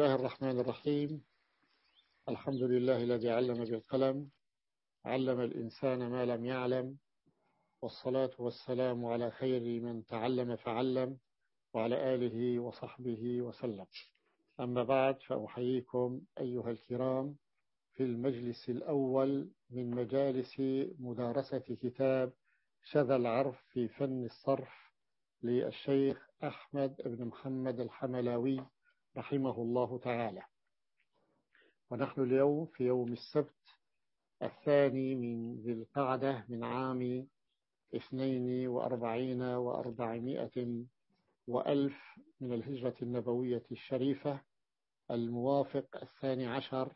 الله الرحمن الرحيم. الحمد لله الذي علم بالقلم علم الإنسان ما لم يعلم والصلاة والسلام على خير من تعلم فعلم وعلى آله وصحبه وسلم. أما بعد فأحييكم أيها الكرام في المجلس الأول من مجالس مدارسة كتاب شذا العرف في فن الصرف للشيخ أحمد بن محمد الحملاوي. رحمه الله تعالى. ونحن اليوم في يوم السبت الثاني من ذي القعدة من عام اثنين وأربعين وأربعمائة وألف من الهجرة النبوية الشريفة الموافق الثاني عشر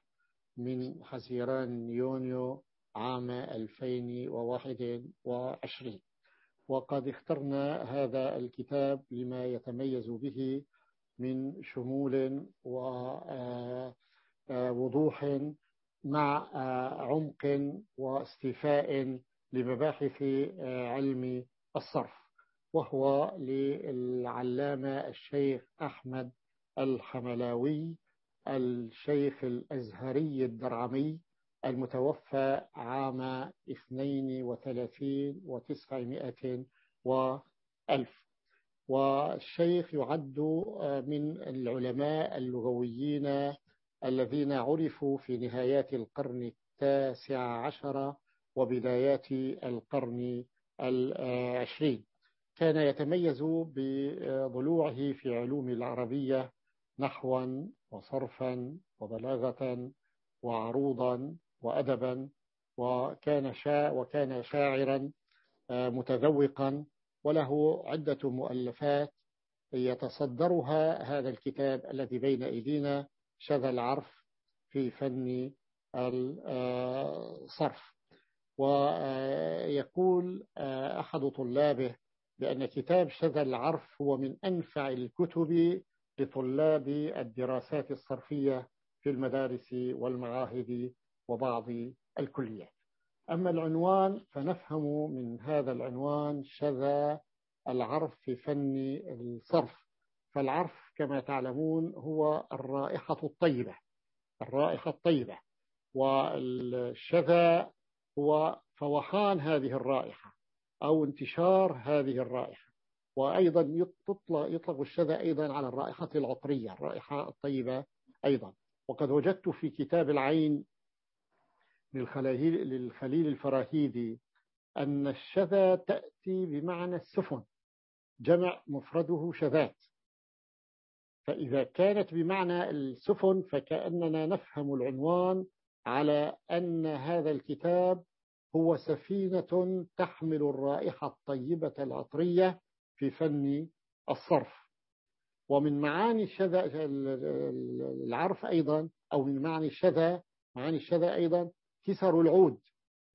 من حزيران يونيو عام 2021 وقد اخترنا هذا الكتاب لما يتميز به من شمول ووضوح آه، آه، مع آه، عمق واستيفاء لمباحث علم الصرف وهو للعلامة الشيخ أحمد الحملاوي الشيخ الأزهري الدرعمي المتوفى عام 32 وتسعمائة وألف. والشيخ يعد آه، من العلماء اللغويين الذين عرفوا في نهايات القرن التاسع عشر وبدايات القرن العشرين. كان يتميز بضلوعه في علوم العربية نحوا وصرفا وبلاغة وعروضا وأدبا وكان وكان شاعرا آه، متذوقا وله عدة مؤلفات يتصدرها هذا الكتاب الذي بين أيدينا شذا العرف في فن الصرف. ويقول أحد طلابه بأن كتاب شذا العرف هو من أنفع الكتب لطلاب الدراسات الصرفية في المدارس والمعاهد وبعض الكليات. أما العنوان فنفهم من هذا العنوان شذا العرف في فن الصرف. فالعرف كما تعلمون هو الرائحة الطيبة الرائحة الطيبة. والشذا هو فوحان هذه الرائحة أو انتشار هذه الرائحة. وأيضا يطلق, يطلق الشذا أيضا على الرائحة العطرية الرائحة الطيبة أيضا. وقد وجدت في كتاب العين للخليل الفراهيدي أن الشذا تأتي بمعنى السفن جمع مفرده شذات. فإذا كانت بمعنى السفن فكأننا نفهم العنوان على أن هذا الكتاب هو سفينة تحمل الرائحة الطيبة العطرية في فن الصرف. ومن معاني الشذا العرف أيضا أو من معاني الشذا معاني الشذا أيضا كسر العود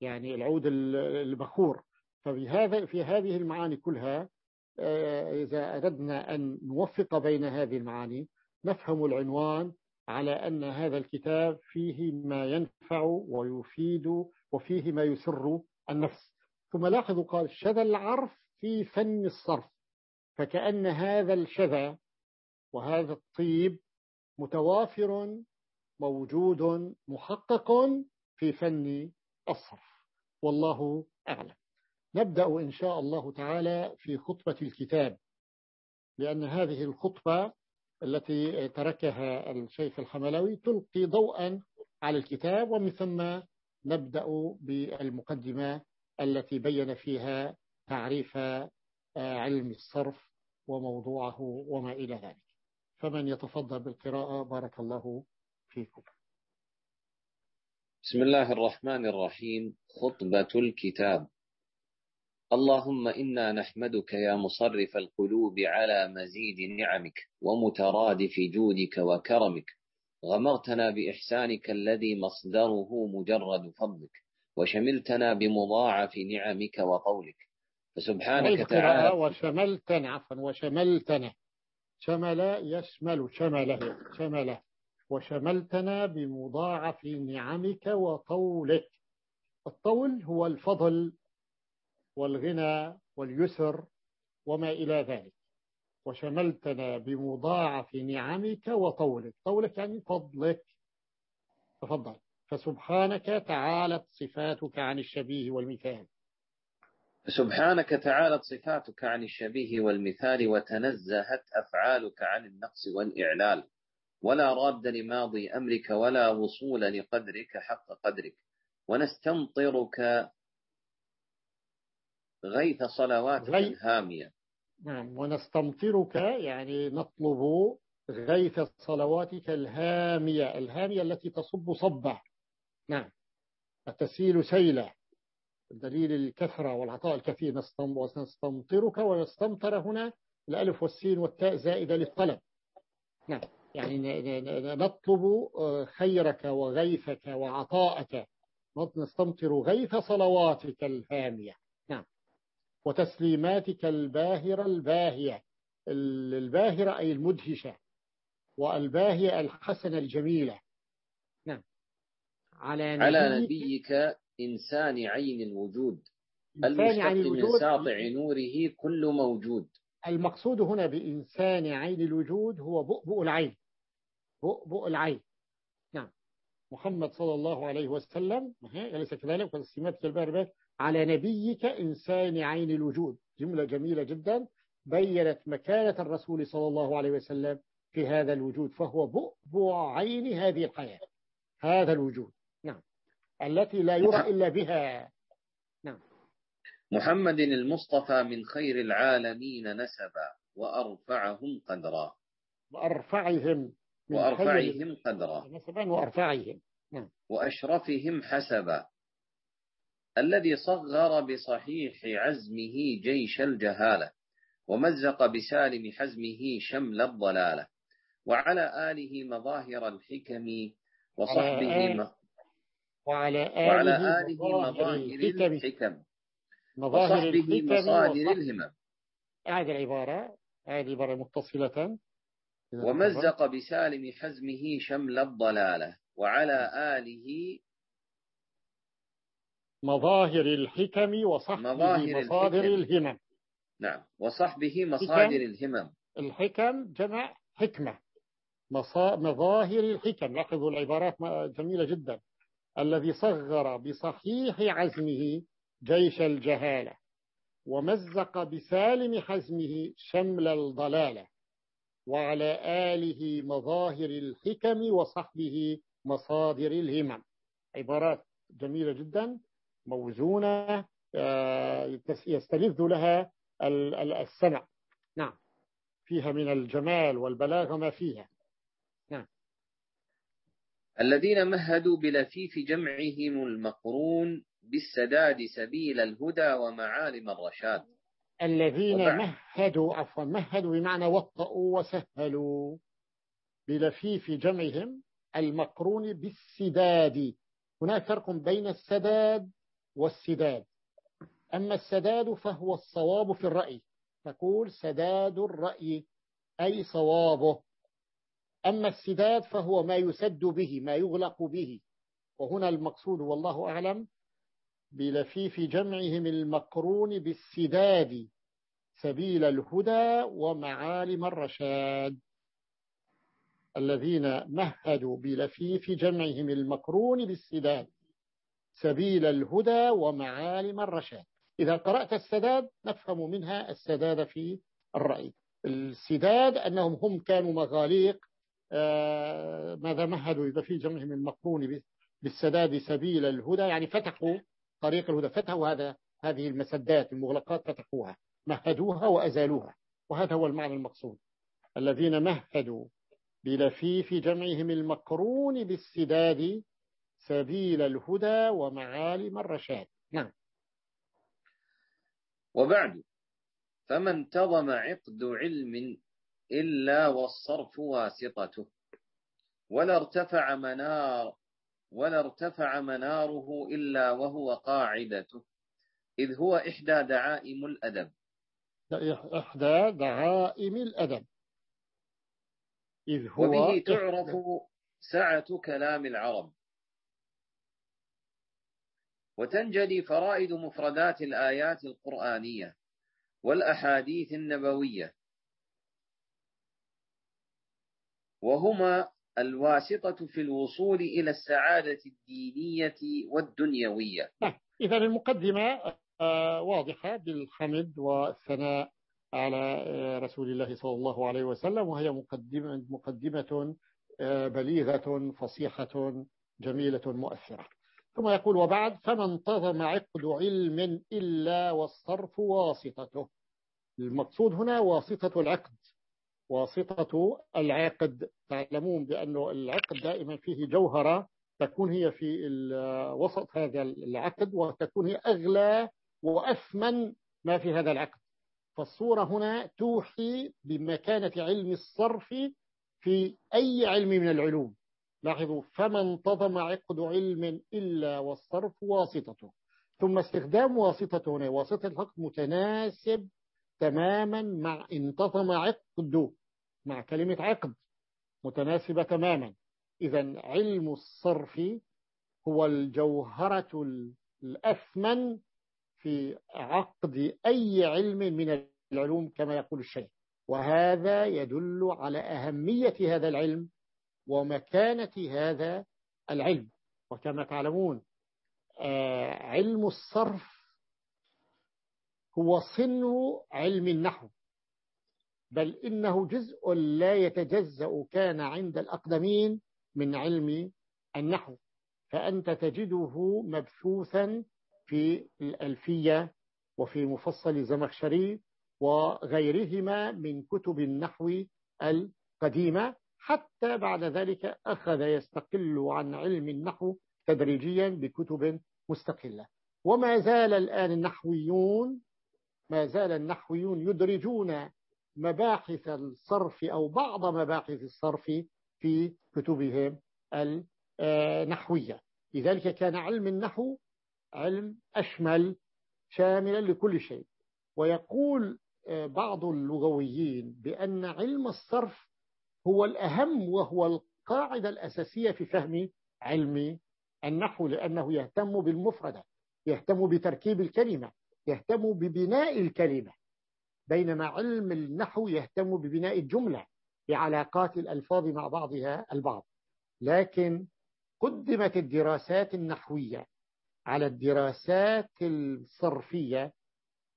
يعني العود البخور. فبهذا في هذه المعاني كلها آه، إذا أردنا أن نوفق بين هذه المعاني نفهم العنوان على أن هذا الكتاب فيه ما ينفع ويفيد وفيه ما يسر النفس. ثم لاحظوا قال شذا العرف في فن الصرف. فكأن هذا الشذا وهذا الطيب متوافر موجود محقق في فن الصرف. والله أعلم. نبدأ إن شاء الله تعالى في خطبة الكتاب لأن هذه الخطبة التي تركها الشيخ الحملاوي تلقي ضوءا على الكتاب ومن ثم نبدأ بالمقدمة التي بين فيها تعريف علم الصرف وموضوعه وما إلى ذلك. فمن يتفضل بالقراءة بارك الله فيكم. بسم الله الرحمن الرحيم. خطبة الكتاب. اللهم إنا نحمدك يا مصرف القلوب على مزيد نعمك ومترادف جودك وكرمك. غمرتنا بإحسانك الذي مصدره مجرد فضلك. وشملتنا بمضاعف نعمك وقولك. فسبحانك تعالى. وشملتنا عفوا وشملتنا. شمل يشمل شمله شمله. وشملتنا بمضاعف نعمك وطولك. الطول هو الفضل والغنى واليسر وما إلى ذلك. وشملتنا بمضاعف نعمك وطولك. طولك يعني فضلك. تفضل. فسبحانك تعالت صفاتك عن الشبيه والمثال. سبحانك تعالت صفاتك عن الشبيه والمثال وتنزهت أفعالك عن النقص والإعلال. ولا راد لماضي أمرك ولا وصول لقدرك حق قدرك. ونستمطرك غيث صلواتك غي... الهامية نعم ونستمطرك يعني نطلب غيث صلواتك الهامية الهامية التي تصب صبة. نعم تسيل سيلة دليل الكثرة والعطاء الكثير. نستمطرك ونستمطر هنا الألف والسين والتاء زائدة للطلب. نعم. يعني نطلب آه، خيرك وغيثك وعطاءك نستمطر غيث صلواتك الهامية. نعم. وتسليماتك الباهرة الباهية الباهرة أي المدهشة والباهية الحسنة الجميلة. نعم. على نبيك, على نبيك إنسان عين الوجود المشتق عين الوجود من ساطع نوره كل موجود. المقصود هنا بإنسان عين الوجود هو بؤبؤ العين. بؤبؤ العين. نعم. محمد صلى الله عليه وسلم أليس كذلك؟ والسمات كالباربات على نبيك إنسان عين الوجود. جملة جميلة جدا. بينت مكانة الرسول صلى الله عليه وسلم في هذا الوجود فهو بؤبؤ عين هذه الحياة. هذا الوجود. نعم. التي لا يرى إلا بها. نعم. محمد المصطفى من خير العالمين نسبا وأرفعهم قدرا. وأرفعهم وأرفعهم قدرا. نسبا وأرفعهم. نعم. وأشرفهم حسبا. الذي صغر بصحيح عزمه جيش الجهالة ومزق بسالم حزمه شمل الضلالة وعلى آله مظاهر الحكم وصحبه وعلى آله, وعلى آله مظاهر الحكم. وصحبه مصادر الهمم. أعد العبارة أعد العبارة متصلة ومزق بسالم حزمه شمل الضلالة وعلى آله مظاهر الحكم وصحبه مظاهر مصادر الحكم. الهمم. نعم. وصحبه مصادر الهمم. الحكم جمع حكمة. مظاهر الحكم. لاحظوا العبارات جميلة جدا. الذي صغر بصحيح عزمه جيش الجهالة ومزق بسالم حزمه شمل الضلالة. وعلى آله مظاهر الحكم وصحبه مصادر الهمم. عبارات جميلة جدا موزونة آه، يستلذ لها السمع. نعم. فيها من الجمال والبلاغة ما فيها. نعم. الذين مهدوا بلفيف جمعهم المقرون بالسداد سبيل الهدى ومعالم الرشاد. الذين. مهدوا عفوا مهدوا بمعنى وطئوا وسهلوا بلفيف جمعهم المقرون بالسداد. هناك فرق بين السداد والسداد. أما السداد فهو الصواب في الرأي. تقول سداد الرأي أي صوابه. أما السداد فهو ما يسد به ما يغلق به. وهنا المقصود والله أعلم بلفيف جمعهم المقرون بالسداد سبيل الهدى ومعالم الرشاد. الذين مهدوا بلفيف جمعهم المقرون بالسداد سبيل الهدى ومعالم الرشاد. إذا قرأت السداد نفهم منها السداد في الرأي. السداد أنهم هم كانوا مغاليق آه، ماذا مهدوا إذا في جمعهم المقرون بالسداد سبيل الهدى يعني فتحوا طريق الهدى فتحوا هذا هذه المسدات المغلقات فتحوها مهدوها وأزالوها وهذا هو المعنى المقصود. الذين مهدوا بلفيف جمعهم المقرون بالسداد سبيل الهدى ومعالم الرشاد. نعم. وبعد فما انتظم عقد علم إلا والصرف واسطته ولا ارتفع منار ولا ارتفع مناره إلا وهو قاعدته. إذ هو إحدى دعائم الأدب. إحدى دعائم الأدب. إذ هو وبه تعرف سعة كلام العرب. وتنجلي فرائد مفردات الآيات القرآنية والأحاديث النبوية. وهما الواسطة في الوصول إلى السعادة الدينية والدنيوية. نعم. إذا المقدمة آه، واضحة بالحمد والثناء على آه، رسول الله صلى الله عليه وسلم وهي مقدمة, مقدمة آه، بليغة فصيحة جميلة مؤثرة. ثم يقول وبعد فما انتظم عقد علم إلا والصرف واسطته. المقصود هنا واسطة العقد. واسطة العقد. تعلمون بأن العقد دائما فيه جوهرة تكون هي في وسط هذا العقد وتكون هي أغلى وأثمن ما في هذا العقد. فالصورة هنا توحي بمكانة علم الصرف في أي علم من العلوم. لاحظوا فما انتظم عقد علم إلا والصرف واسطته. ثم استخدام واسطة هنا. واسطة الحق متناسب تماما مع انتظم عقد مع كلمة عقد متناسبة تماما. إذا علم الصرف هو الجوهرة الأثمن في عقد أي علم من العلوم كما يقول الشيخ. وهذا يدل على أهمية هذا العلم ومكانة هذا العلم. وكما تعلمون آه، علم الصرف هو صنو علم النحو. بل إنه جزء لا يتجزأ كان عند الأقدمين من علم النحو فأنت تجده مبثوثا في الألفية وفي مفصل زمخشري وغيرهما من كتب النحو القديمة. حتى بعد ذلك أخذ يستقل عن علم النحو تدريجيا بكتب مستقلة. وما زال الآن النحويون ما زال النحويون يدرجون مباحث الصرف أو بعض مباحث الصرف في كتبهم النحوية. لذلك كان علم النحو علم أشمل شاملا لكل شيء. ويقول آه، بعض اللغويين بأن علم الصرف هو الأهم وهو القاعدة الأساسية في فهم علم النحو لأنه يهتم بالمفردة يهتم بتركيب الكلمة يهتم ببناء الكلمة. بينما علم النحو يهتم ببناء الجملة بعلاقات الألفاظ مع بعضها البعض. لكن قدمت الدراسات النحوية على الدراسات الصرفية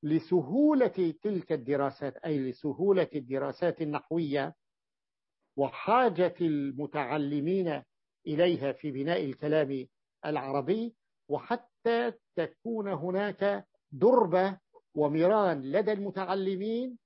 لسهولة تلك الدراسات أي لسهولة الدراسات النحوية وحاجة المتعلمين إليها في بناء الكلام العربي وحتى تكون هناك دربة ومران لدى المتعلمين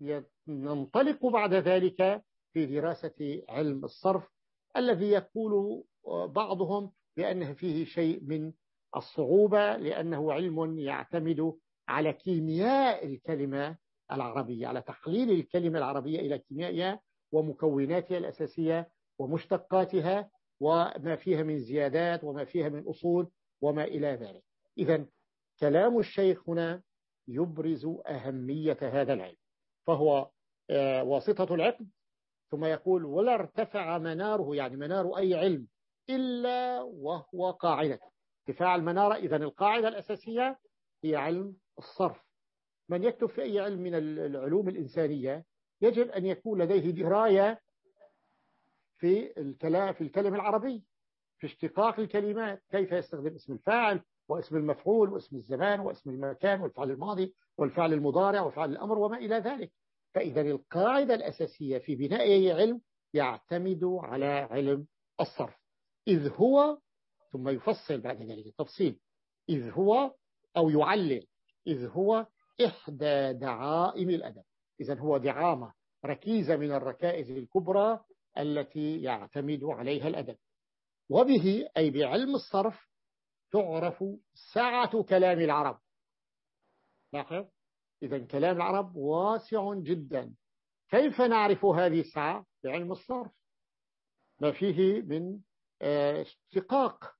لننطلق بعد ذلك في دراسة علم الصرف الذي يقول بعضهم بأنه فيه شيء من الصعوبة لأنه علم يعتمد على كيمياء الكلمة العربية على تحليل الكلمة العربية إلى كيميائها ومكوناتها الأساسية ومشتقاتها وما فيها من زيادات وما فيها من أصول وما إلى ذلك. إذا كلام الشيخ هنا يبرز أهمية هذا العلم فهو آه، واسطة العقد ثم يقول ولا ارتفع مناره يعني منار أي علم إلا وهو قاعدة. ارتفاع المنارة إذا القاعدة الأساسية هي علم الصرف. من يكتب في أي علم من العلوم الإنسانية يجب أن يكون لديه دراية في الكلام في الكلمة العربي في اشتقاق الكلمات كيف يستخدم اسم الفاعل واسم المفعول واسم الزمان واسم المكان والفعل الماضي والفعل المضارع وفعل الأمر وما إلى ذلك. فإذا القاعدة الأساسية في بناء أي علم يعتمد على علم الصرف. إذ هو ثم يفصل بعد ذلك التفصيل إذ هو أو يعلل إذ هو إحدى دعائم الأدب. إذا هو دعامة ركيزة من الركائز الكبرى التي يعتمد عليها الأدب. وبه أي بعلم الصرف تعرف سعة كلام العرب. لاحظ؟ إذا كلام العرب واسع جدا. كيف نعرف هذه السعة؟ بعلم الصرف. ما فيه من آه، اشتقاق.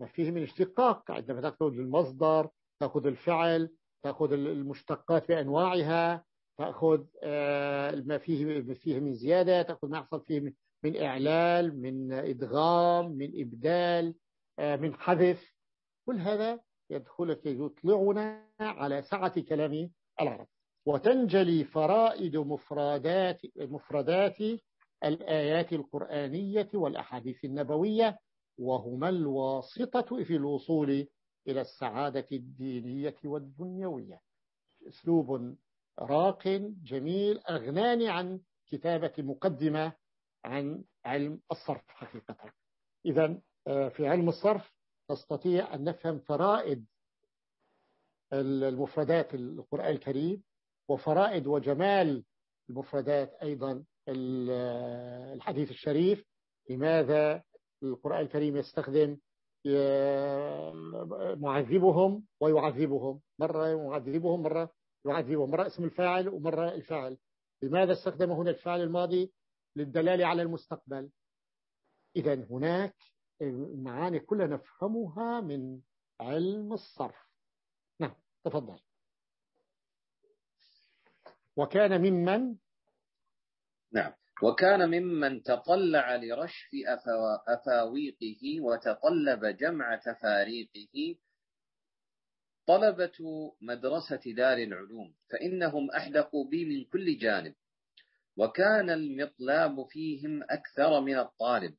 ما فيه من اشتقاق. عندما تأخذ المصدر تأخذ الفعل تأخذ المشتقات بأنواعها تأخذ آه، ما فيه فيه من زيادة تأخذ ما يحصل فيه من إعلال من إدغام من إبدال. من حذف. كل هذا يدخلك يطلعنا على سعة كلام العرب. وتنجلي فرائد مفردات مفردات الآيات القرآنية والأحاديث النبوية وهما الواسطة في الوصول إلى السعادة الدينية والدنيوية. أسلوب راق جميل أغناني عن كتابة مقدمة عن علم الصرف حقيقة. إذا آه، في علم الصرف نستطيع أن نفهم فرائد المفردات القرآن الكريم وفرائد وجمال المفردات أيضا الحديث الشريف. لماذا القرآن الكريم يستخدم معذبهم ويعذبهم؟ مرة يعذبهم مرة يعذبهم مرة اسم الفاعل ومرة الفاعل. لماذا استخدم هنا الفاعل الماضي للدلالة على المستقبل؟ إذا هناك المعاني كلها نفهمها من علم الصرف. نعم تفضل. وكان ممن؟ نعم وكان ممن تطلع لرشف أفاويقه وتطلب جمع تفاريقه. طلبة مدرسة دار العلوم فإنهم أحدقوا بي من كل جانب وكان المطلاب فيهم أكثر من الطالب.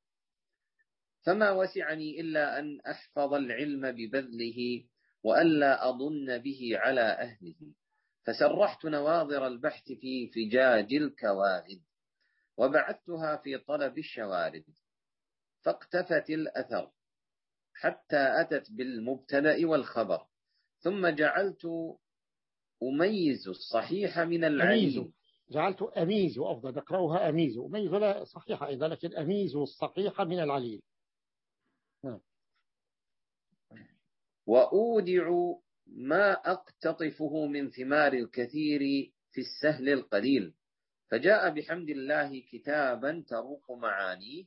فما وسعني إلا أن أحفظ العلم ببذله وألا أظن به على أهله. فسرحت نواظر البحث في فجاج الكواغد وبعثتها في طلب الشوارد فاقتفت الأثر حتى أتت بالمبتدأ والخبر. ثم جعلت أميز الصحيح من العين جعلت أميز أفضل نقرأها أميز. أميز لا صحيحة أيضا لكن أميز الصحيح من العليل وأودع ما أقتطفه من ثمار الكثير في السهل القليل. فجاء بحمد الله كتابا تروق معانيه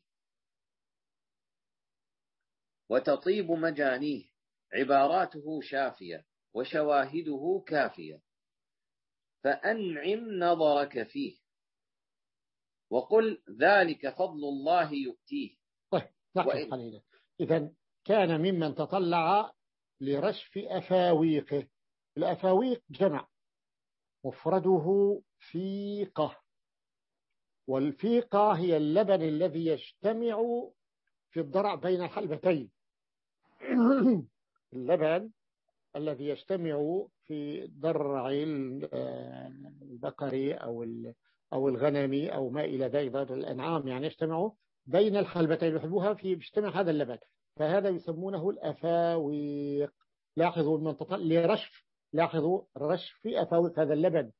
وتطيب مجانيه. عباراته شافية وشواهده كافية. فأنعم نظرك فيه. وقل ذلك فضل الله يؤتيه. طيب وإن... إذا كان ممن تطلع لرشف أفاويقه الأفاويق جمع. مفرده فيقة. والفيقة هي اللبن الذي يجتمع في الضرع بين الحلبتين. اللبن الذي يجتمع في ضرع البقري أو أو الغنمي أو ما إلى ذلك الأنعام يعني يجتمع بين الحلبتين. يحبوها في يجتمع هذا اللبن. فهذا يسمونه الأفاويق. لاحظوا المنطقة لرشف لاحظوا رشف أفاويق هذا اللبن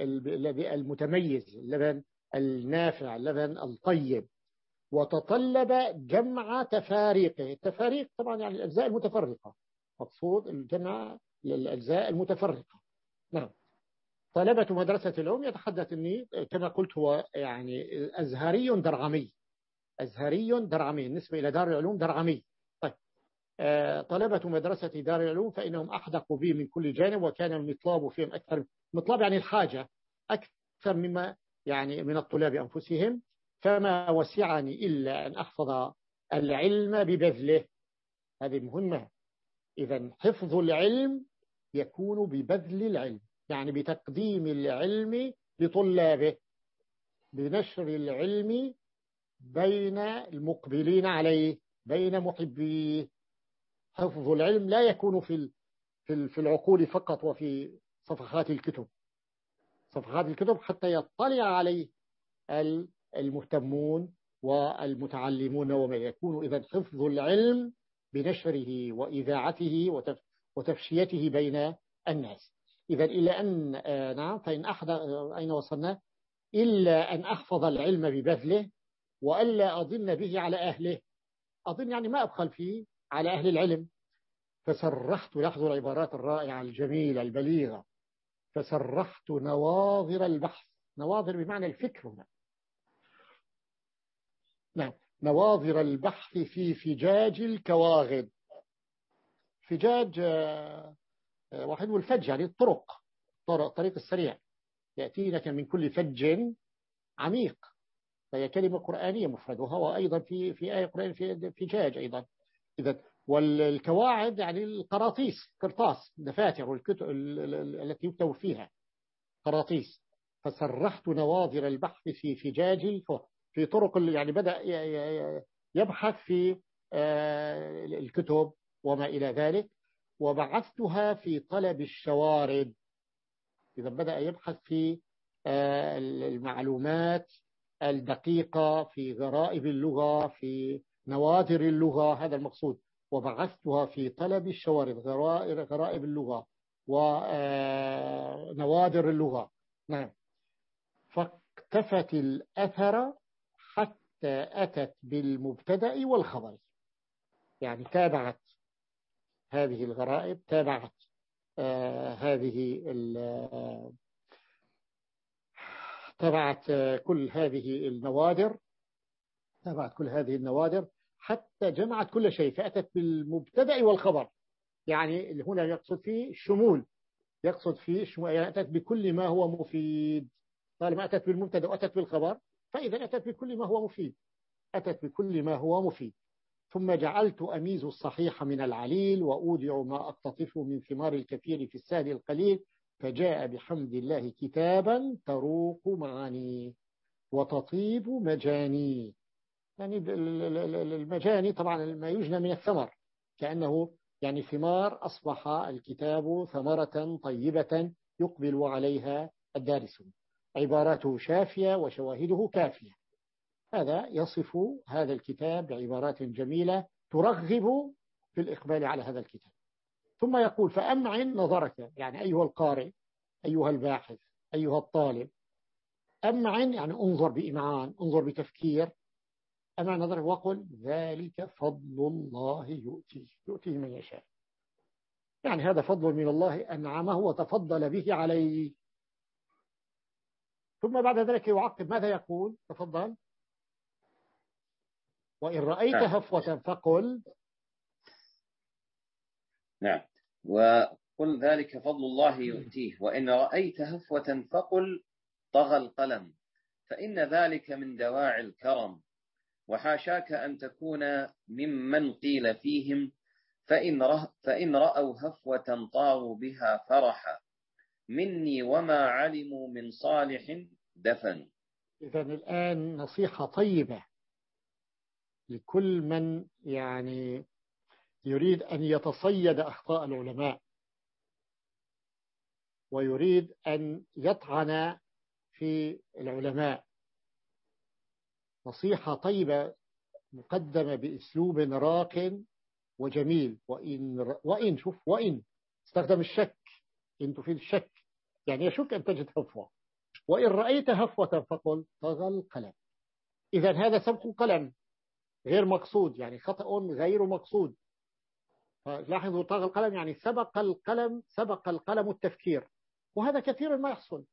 المتميز اللبن النافع اللبن الطيب. وتطلب جمع تفاريقه. التفاريق طبعا يعني الأجزاء المتفرقة. مقصود الجمع للأجزاء المتفرقة. نعم. طلبة مدرسة العلوم يتحدث أني كما قلت هو يعني أزهري درعمي. أزهري درعمي. بالنسبة إلى دار العلوم درعمي. طلبة مدرسة دار العلوم فإنهم أحدقوا به من كل جانب وكان المطلاب فيهم أكثر مطلب يعني الحاجة أكثر مما يعني من الطلاب أنفسهم فما وسعني إلا أن أحفظ العلم ببذله. هذه مهمة. إذا حفظ العلم يكون ببذل العلم يعني بتقديم العلم لطلابه بنشر العلم بين المقبلين عليه بين محبيه. حفظ العلم لا يكون في في العقول فقط وفي صفحات الكتب. صفحات الكتب حتى يطلع عليه المهتمون والمتعلمون وما يكون إذا حفظ العلم بنشره وإذاعته وتفشيته بين الناس. إذا إلى أن آه، نعم فإن أحد أين وصلنا؟ إلا أن أحفظ العلم ببذله وألا أظن به على أهله. أظن يعني ما أبخل فيه. على أهل العلم. فسرحت لاحظوا العبارات الرائعة الجميلة البليغة. فسرحت نواظر البحث. نواظر بمعنى الفكر هنا. نعم. نواظر البحث في فجاج الكواغد فجاج آه، آه، واحد والفج يعني الطرق. طرق طريق السريع. يأتينك من كل فج عميق. فهي كلمة قرآنية مفردها وأيضا في في آية قرآنية في فجاج أيضا. إذا والكواعد يعني القراطيس قرطاس دفاتر التي يكتب فيها. قراطيس. فسرحت نواظر البحث في فجاج في طرق يعني بدأ يبحث في آه، الكتب وما إلى ذلك. وبعثتها في طلب الشوارد. إذا بدأ يبحث في آه، المعلومات الدقيقة في غرائب اللغة في نوادر اللغة هذا المقصود. وبعثتها في طلب الشوارد غرائب اللغة ونوادر آه، اللغة. نعم. فاقتفت الأثر حتى أتت بالمبتدأ والخبر. يعني تابعت هذه الغرائب تابعت آه هذه تابعت كل هذه النوادر. تابعت كل هذه النوادر. حتى جمعت كل شيء فأتت بالمبتدأ والخبر. يعني هنا يقصد فيه الشمول. يقصد فيه الشمول يعني أتت بكل ما هو مفيد. طالما أتت بالمبتدأ وأتت بالخبر فإذا أتت بكل ما هو مفيد. أتت بكل ما هو مفيد. ثم جعلت أميز الصحيح من العليل وأودع ما أقتطف من ثمار الكثير في السهل القليل. فجاء بحمد الله كتابا تروق معاني وتطيب مجاني. يعني المجاني طبعا ما يجنى من الثمر كأنه يعني ثمار أصبح الكتاب ثمرة طيبة يقبل عليها الدارسون عباراته شافية وشواهده كافية. هذا يصف هذا الكتاب بعبارات جميلة ترغب في الإقبال على هذا الكتاب. ثم يقول فأمعن نظرك. يعني أيها القارئ أيها الباحث أيها الطالب أمعن يعني انظر بإمعان انظر بتفكير أمعن نظرك وقل ذلك فضل الله يؤتيه يؤتيه من يشاء. يعني هذا فضل من الله أنعمه وتفضل به عليه. ثم بعد ذلك يعقب ماذا يقول؟ تفضل. وإن رأيت نعم. هفوة فقل. نعم. وقل ذلك فضل الله يؤتيه. وإن رأيت هفوة فقل طغى القلم. فإن ذلك من دواعي الكرم. وحاشاك أن تكون ممن قيل فيهم فإن, ره فإن رأوا هفوة طاروا بها فرحا. مني وما علموا من صالح دفن إذا الآن نصيحة طيبة لكل من يعني يريد أن يتصيد أخطاء العلماء ويريد أن يطعن في العلماء. نصيحة طيبة مقدمة بأسلوب راق وجميل. وإن, وإن شوف وإن. استخدم الشك. إن تفيد الشك. يعني يشك أن تجد هفوة. وإن رأيت هفوة فقل طغى القلم. إذا هذا سبق قلم. غير مقصود. يعني خطأ غير مقصود. لاحظوا طغى القلم يعني سبق القلم سبق القلم التفكير. وهذا كثيرا ما يحصل.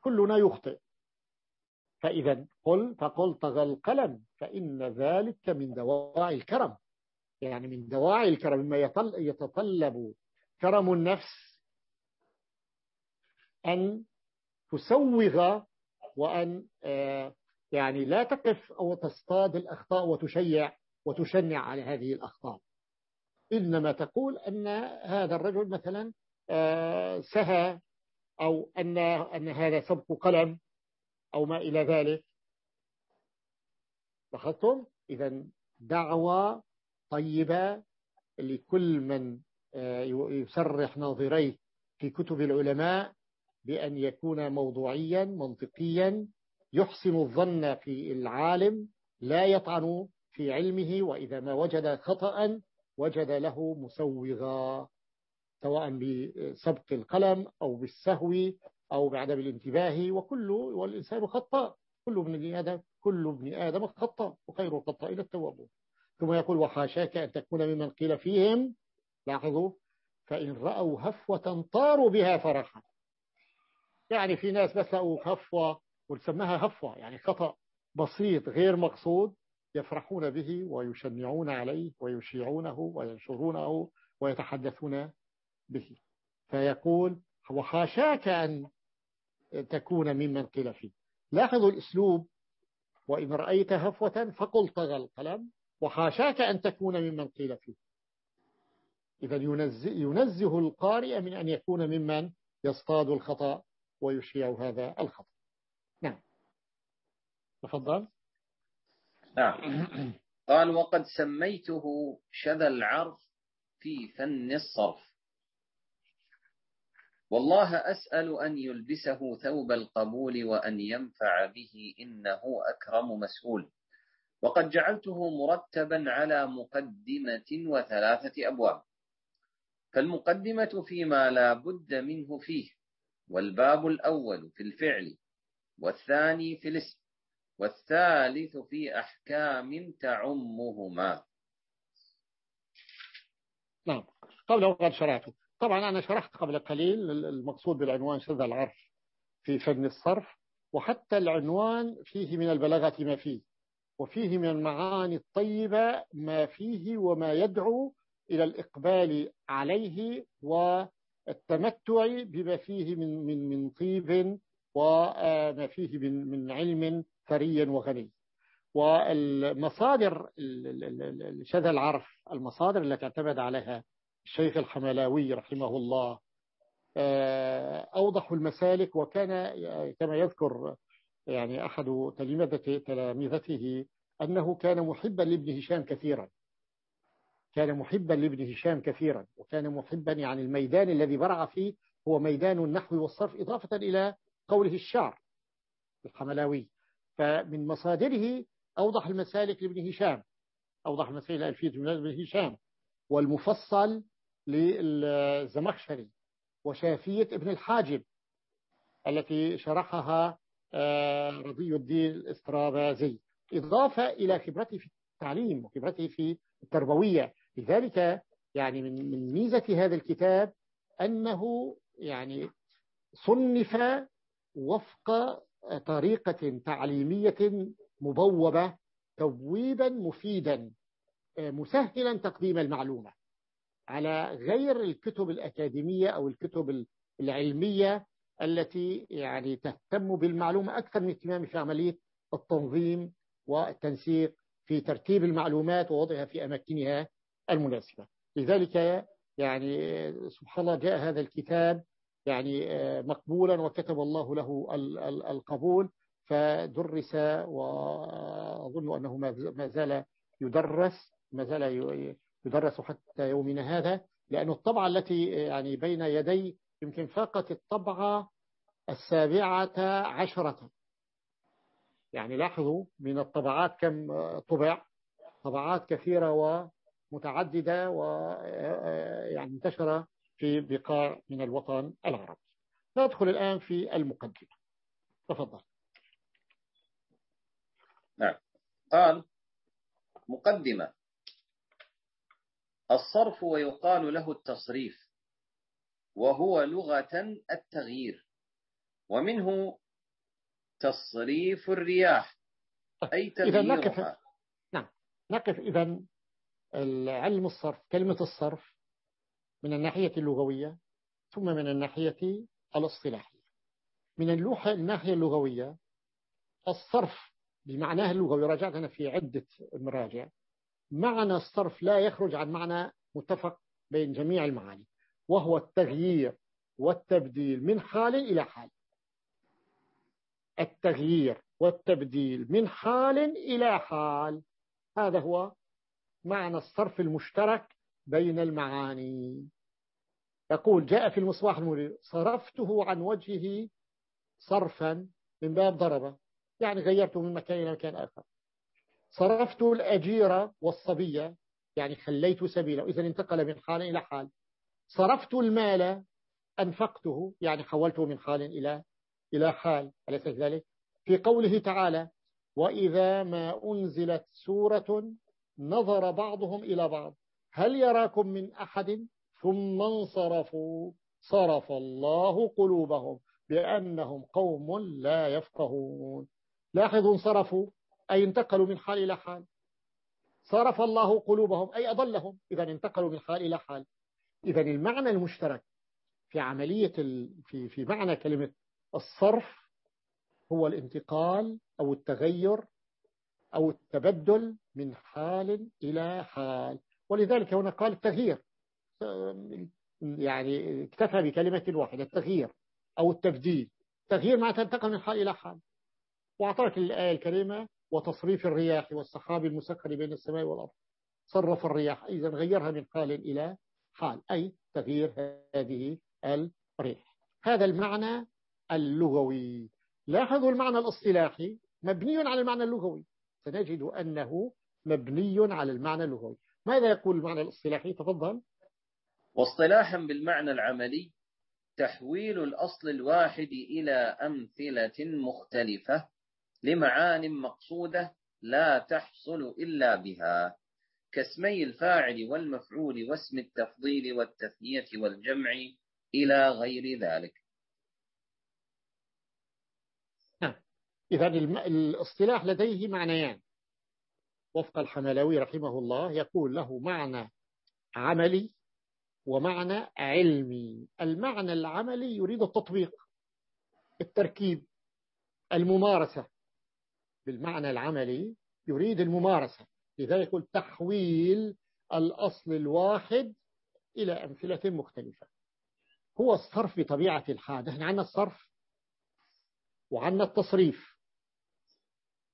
كلنا يخطئ. فإذا قل فقل طغى القلم فإن ذلك من دواعي الكرم. يعني من دواعي الكرم مما يتطلب كرم النفس أن تسوغ وأن آه، يعني لا تقف أو تصطاد الأخطاء وتشيع وتشنع على هذه الأخطاء. إنما تقول أن هذا الرجل مثلا آه، سهى أو أن, أن هذا سبق قلم. أو ما إلى ذلك. لاحظتم؟ إذا دعوة طيبة لكل من آه، يسرح ناظريه في كتب العلماء بأن يكون موضوعيا منطقيا يحسن الظن في العالم لا يطعن في علمه وإذا ما وجد خطأ وجد له مسوغا سواء بسبق القلم أو بالسهو أو بعدم الانتباه وكل والإنسان خطاء. كل ابن آدم كل ابن آدم خطاء وخير الخطائين التوابون ثم يقول وحاشاك أن تكون ممن قيل فيهم. لاحظوا فإن رأوا هفوة طاروا بها فرحا. يعني في ناس بس لقوا هفوة ونسمها هفوة يعني خطأ بسيط غير مقصود يفرحون به ويشنعون عليه ويشيعونه وينشرونه ويتحدثون به. فيقول وحاشاك أن تكون ممن قيل فيه. لاحظوا الأسلوب وإن رأيت هفوة فقل طغى القلم وحاشاك أن تكون ممن قيل فيه. إذا ينزه, ينزه القارئ من أن يكون ممن يصطاد الخطأ ويشيع هذا الخطأ. نعم. تفضل. نعم. قال وقد سميته شذا العرف في فن الصرف. والله أسأل أن يلبسه ثوب القبول وأن ينفع به إنه أكرم مسؤول. وقد جعلته مرتبا على مقدمة وثلاثة أبواب. فالمقدمة فيما لا بد منه فيه والباب الأول في الفعل والثاني في الاسم والثالث في أحكام تعمهما. نعم. قبل قد شرعته طبعا أنا شرحت قبل قليل المقصود بالعنوان شذ العرف في فن الصرف وحتى العنوان فيه من البلاغة ما فيه وفيه من المعاني الطيبة ما فيه وما يدعو إلى الإقبال عليه والتمتع بما فيه من من من طيب وما فيه من من علم ثري وغني. والمصادر شذا العرف المصادر التي اعتمد عليها الشيخ الحملاوي رحمه الله آه، أوضح المسالك وكان كما يذكر يعني أحد تلامذته أنه كان محبا لابن هشام كثيرا. كان محبا لابن هشام كثيرا وكان محبا يعني الميدان الذي برع فيه هو ميدان النحو والصرف إضافة إلى قوله الشعر الحملاوي. فمن مصادره أوضح المسالك لابن هشام أوضح المسائل الألفية ابن هشام والمفصل للزمخشري وشافية ابن الحاجب التي شرحها آه، رضي الدين الاسترابازي إضافة إلى خبرته في التعليم وخبرته في التربوية. لذلك يعني من من ميزة هذا الكتاب أنه يعني صنف وفق طريقة تعليمية مبوبة تبويبا مفيدا آه، مسهلا تقديم المعلومة. على غير الكتب الأكاديمية أو الكتب العلمية التي يعني تهتم بالمعلومة أكثر من اهتمام في عملية التنظيم والتنسيق في ترتيب المعلومات ووضعها في أماكنها المناسبة. لذلك يعني سبحان الله جاء هذا الكتاب يعني مقبولا وكتب الله له القبول فدرس وأظن أنه ما زال يدرس ما زال يدرس حتى يومنا هذا لأن الطبعة التي يعني بين يدي يمكن فاقت الطبعة السابعة عشرة. يعني لاحظوا من الطبعات كم طبع طبعات كثيرة ومتعددة ويعني انتشر في بقاع من الوطن العربي. ندخل الآن في المقدمة. تفضل. نعم. قال مقدمة. الصرف ويقال له التصريف وهو لغة التغيير ومنه تصريف الرياح أي تغييرها. نقف نعم نقف إذا علم الصرف كلمة الصرف من الناحية اللغوية ثم من الناحية الاصطلاحية. من الناحية اللغوية الصرف بمعناه اللغوي راجعتنا في عدة مراجع. معنى الصرف لا يخرج عن معنى متفق بين جميع المعاني وهو التغيير والتبديل من حال إلى حال. التغيير والتبديل من حال إلى حال. هذا هو معنى الصرف المشترك بين المعاني. يقول جاء في المصباح المرير صرفته عن وجهه صرفا من باب ضربة. يعني غيرته من مكان إلى مكان آخر. صرفت الأجير والصبية يعني خليت سبيله إذا انتقل من حال إلى حال. صرفت المال أنفقته يعني حولته من حال إلى إلى حال. أليس كذلك؟ في قوله تعالى وإذا ما أنزلت سورة نظر بعضهم إلى بعض. هل يراكم من أحد؟ ثم انصرفوا. صرف الله قلوبهم بأنهم قوم لا يفقهون. لاحظوا انصرفوا. أي انتقلوا من حال إلى حال. صرف الله قلوبهم أي أضلهم. إذا انتقلوا من حال إلى حال. إذا المعنى المشترك في عملية في في معنى كلمة الصرف هو الانتقال أو التغير أو التبدل من حال إلى حال. ولذلك هنا قال التغيير. يعني اكتفى بكلمة واحدة التغيير أو التبديل. تغيير معناتها تنتقل من حال إلى حال. وأعطاك الآية الكريمة وتصريف الرياح والسحاب المسخر بين السماء والأرض. صرف الرياح إذا غيرها من حال إلى حال أي تغيير هذه الريح. هذا المعنى اللغوي. لاحظوا المعنى الاصطلاحي مبني على المعنى اللغوي. سنجد أنه مبني على المعنى اللغوي. ماذا يقول المعنى الاصطلاحي؟ تفضل. واصطلاحا بالمعنى العملي تحويل الأصل الواحد إلى أمثلة مختلفة. لمعان مقصودة لا تحصل إلا بها. كاسمي الفاعل والمفعول واسم التفضيل والتثنية والجمع إلى غير ذلك. نعم. إذا الاصطلاح لديه معنيان. وفق الحملوي رحمه الله يقول له معنى عملي ومعنى علمي. المعنى العملي يريد التطبيق التركيب الممارسة. بالمعنى العملي يريد الممارسة. لذلك يقول تحويل الأصل الواحد إلى أمثلة مختلفة. هو الصرف بطبيعة الحال. نحن عندنا الصرف وعندنا التصريف.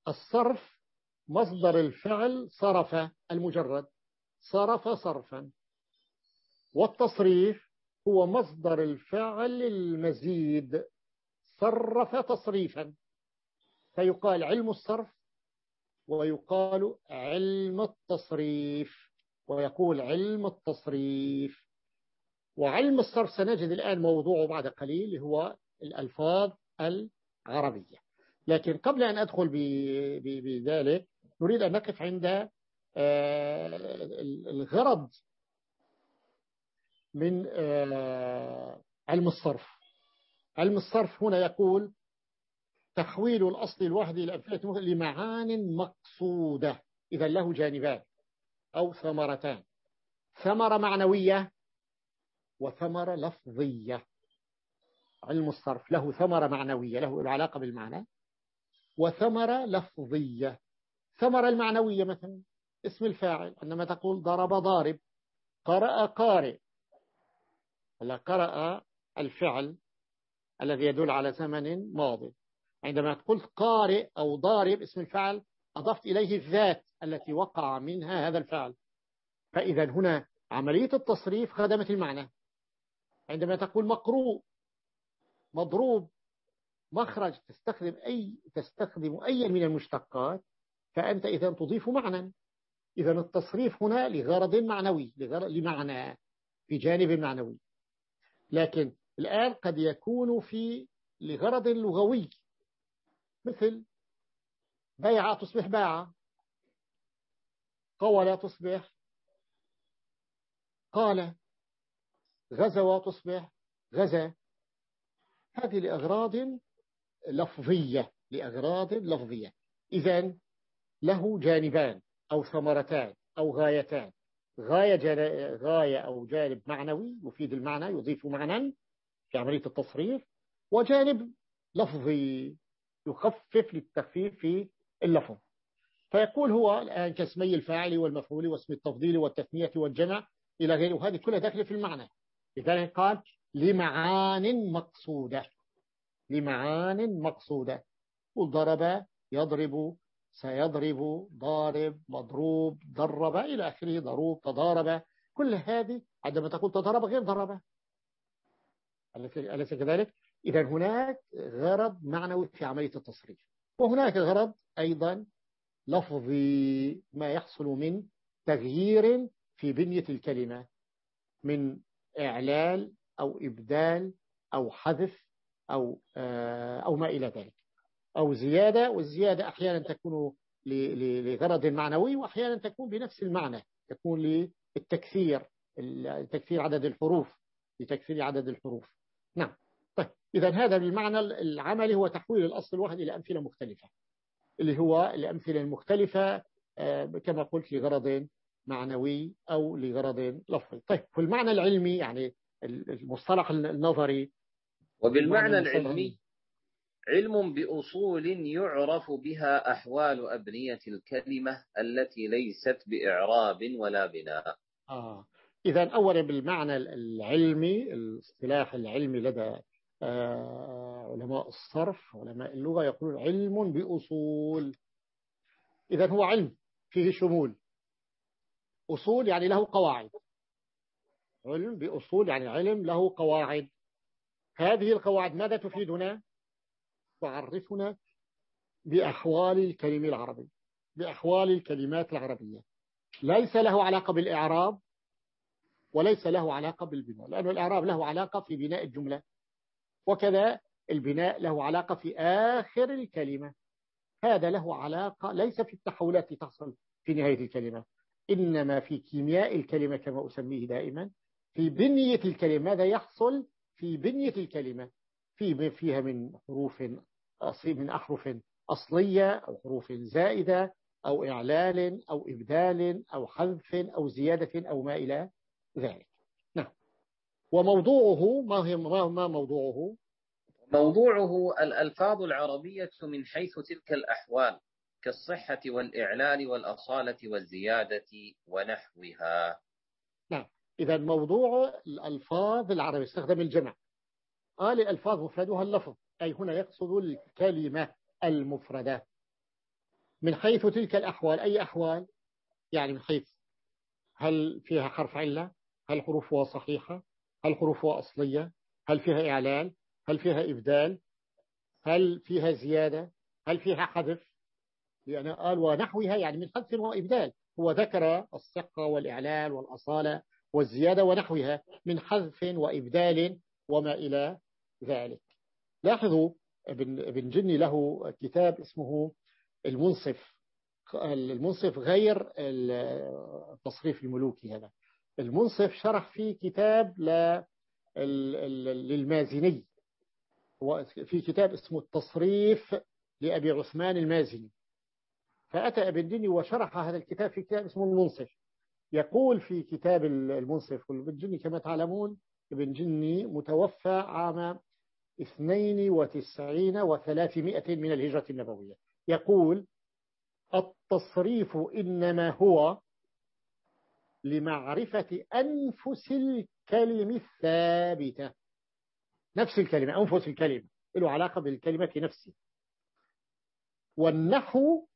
الصرف مصدر الفعل صرف المجرد. صرف صرفا. والتصريف هو مصدر الفعل المزيد. صرف تصريفا. فيقال علم الصرف ويقال علم التصريف ويقول علم التصريف. وعلم الصرف سنجد الآن موضوعه بعد قليل هو الألفاظ العربية. لكن قبل أن أدخل بذلك نريد أن نقف عند آه، الغرض من آه، علم الصرف. علم الصرف هنا يقول تحويل الأصل الواحد إلى أمثلة لمعان مقصودة. إذا له جانبان أو ثمرتان. ثمرة معنوية وثمرة لفظية. علم الصرف له ثمرة معنوية له العلاقة بالمعنى. وثمرة لفظية. ثمرة المعنوية مثلا اسم الفاعل عندما تقول ضرب ضارب قرأ قارئ. ولا قرأ الفعل الذي يدل على زمن ماضي. عندما قلت قارئ أو ضارب اسم الفعل أضفت إليه الذات التي وقع منها هذا الفعل. فإذا هنا عملية التصريف خدمت المعنى. عندما تقول مقروء مضروب مخرج تستخدم أي تستخدم أي من المشتقات فأنت إذا تضيف معنى. إذا التصريف هنا لغرض معنوي لمعنى في جانب معنوي. لكن الآن قد يكون في لغرض لغوي. مثل بيع تصبح باع قول تصبح قال غزا تصبح غزا. هذه لأغراض لفظية لأغراض لفظية. إذا له جانبان أو ثمرتان أو غايتان. غاية, غاية أو جانب معنوي يفيد المعنى يضيف معنى في عملية التصريف وجانب لفظي. يخفف للتخفيف في اللفظ. فيقول هو الآن كاسمي الفاعل والمفعول واسم التفضيل والتثنية والجمع إلى غيره. وهذه كلها داخلة في المعنى. لذلك قال لمعان مقصودة. لمعان مقصودة. قل ضرب يضرب سيضرب ضارب مضروب ضرب إلى آخره ضروب تضارب. كل هذه عندما تقول تضارب غير ضرب. أليس كذلك؟ إذا هناك غرض معنوي في عملية التصريف وهناك غرض أيضا لفظي ما يحصل من تغيير في بنية الكلمة من إعلال أو إبدال أو حذف أو, آه، أو ما إلى ذلك أو زيادة والزيادة أحيانا تكون لغرض معنوي وأحيانا تكون بنفس المعنى تكون للتكثير تكثير عدد الحروف لتكثير عدد الحروف. نعم. طيب إذا هذا بالمعنى العملي هو تحويل الأصل الواحد إلى أمثلة مختلفة اللي هو الأمثلة المختلفة آه، كما قلت لغرض معنوي أو لغرض لفظي. طيب في المعنى العلمي يعني المصطلح النظري. وبالمعنى العلمي علم بأصول يعرف بها أحوال أبنية الكلمة التي ليست بإعراب ولا بناء. آه. إذا أولا بالمعنى العلمي الاصطلاح العلمي لدى علماء الصرف علماء اللغة يقولون علم بأصول. إذا هو علم فيه شمول. أصول يعني له قواعد. علم بأصول يعني علم له قواعد. هذه القواعد ماذا تفيدنا؟ تعرفنا بأحوال الكلم العربي بأحوال الكلمات العربية. ليس له علاقة بالإعراب وليس له علاقة بالبناء لأن الإعراب له علاقة في بناء الجملة. وكذا البناء له علاقة في آخر الكلمة. هذا له علاقة ليس في التحولات التي تحصل في نهاية الكلمة. إنما في كيمياء الكلمة كما أسميه دائما. في بنية الكلمة ماذا يحصل؟ في بنية الكلمة. في فيها من حروف من أحرف أصلية أو حروف زائدة أو إعلال أو إبدال أو حذف أو زيادة أو ما إلى ذلك. وموضوعه ما هي ما موضوعه؟ موضوعه الألفاظ العربية من حيث تلك الأحوال كالصحة والإعلال والأصالة والزيادة ونحوها. نعم. إذا موضوع الألفاظ العربية استخدم الجمع. قال الألفاظ مفردها اللفظ أي هنا يقصد الكلمة المفردة. من حيث تلك الأحوال أي أحوال؟ يعني من حيث هل فيها حرف علة؟ هل حروفها صحيحة؟ هل حروفها أصلية؟ هل فيها إعلان؟ هل فيها إبدال؟ هل فيها زيادة؟ هل فيها حذف؟ لأن قال ونحوها يعني من حذف وإبدال هو ذكر الصحة والإعلان والأصالة والزيادة ونحوها من حذف وإبدال وما إلى ذلك. لاحظوا ابن جني له كتاب اسمه المنصف. المنصف غير التصريف الملوكي هذا. المنصف شرح فيه كتاب للمازني. في كتاب اسمه التصريف لأبي عثمان المازني. فأتى ابن جني وشرح هذا الكتاب في كتاب اسمه المنصف. يقول في كتاب المنصف وابن جني كما تعلمون ابن جني متوفى عام 92 و300 من الهجرة النبوية. يقول التصريف إنما هو لمعرفة أنفس الكلم الثابتة. نفس الكلمة أنفس الكلمة. له علاقة بالكلمة نفسها والنحو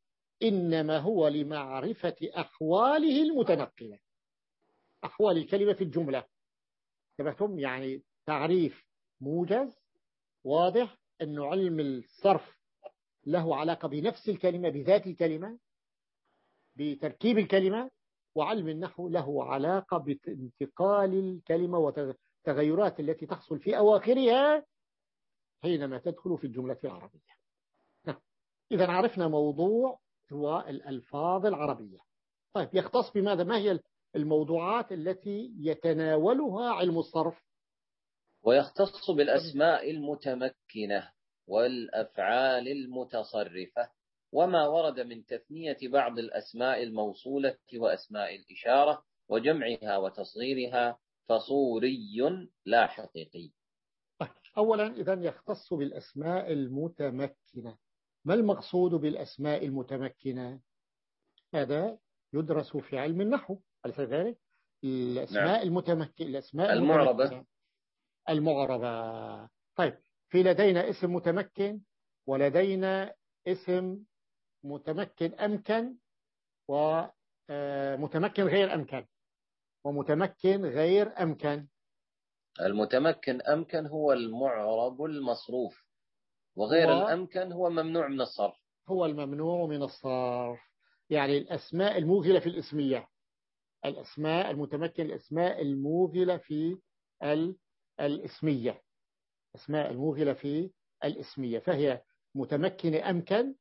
إنما هو لمعرفة أحواله المتنقلة. أحوال الكلمة في الجملة. تبعتم يعني تعريف موجز واضح أنه علم الصرف له علاقة بنفس الكلمة بذات الكلمة بتركيب الكلمة وعلم النحو له علاقة بانتقال الكلمة والتغيرات التي تحصل في أواخرها حينما تدخل في الجملة العربية. نعم. إذا عرفنا موضوع هو الألفاظ العربية. طيب يختص بماذا؟ ما هي الموضوعات التي يتناولها علم الصرف؟ ويختص بالأسماء المتمكنة والأفعال المتصرفة. وما ورد من تثنية بعض الأسماء الموصولة وأسماء الإشارة وجمعها وتصغيرها فصوري لا حقيقي. أولا إذا يختص بالأسماء المتمكنة. ما المقصود بالأسماء المتمكنة؟ هذا يدرس في علم النحو. أليس ذلك الأسماء نعم. المتمكنة الأسماء المعربة. المعربة. طيب في لدينا اسم متمكن ولدينا اسم متمكن أمكن ومتمكن آه، غير أمكن. ومتمكن غير أمكن. المتمكن أمكن هو المعرب المصروف. وغير هو الأمكن هو ممنوع من الصرف. هو الممنوع من الصرف. يعني الأسماء الموغلة في الإسمية. الأسماء المتمكن الأسماء الموغلة في الإسمية. أسماء الموغلة في الإسمية. فهي متمكنة أمكن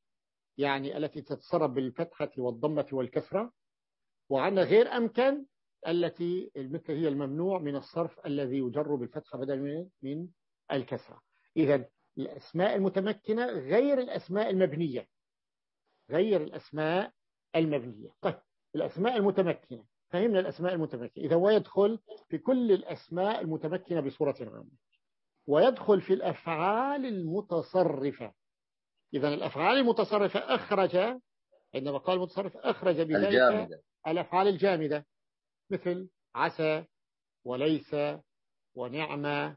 يعني التي تتصرف بالفتحة والضمة والكسرة وعندنا غير أمكن التي مثل هي الممنوع من الصرف الذي يجر بالفتحة بدل من من الكسرة. إذا الأسماء المتمكنة غير الأسماء المبنية. غير الأسماء المبنية. طيب الأسماء المتمكنة. فهمنا الأسماء المتمكنة. إذا هو يدخل في كل الأسماء المتمكنة بصورة عامة. ويدخل في الأفعال المتصرفة. إذا الأفعال المتصرفة أخرج عندما قال المتصرف أخرج بذلك الجامدة. الأفعال الجامدة مثل عسى وليس ونعمة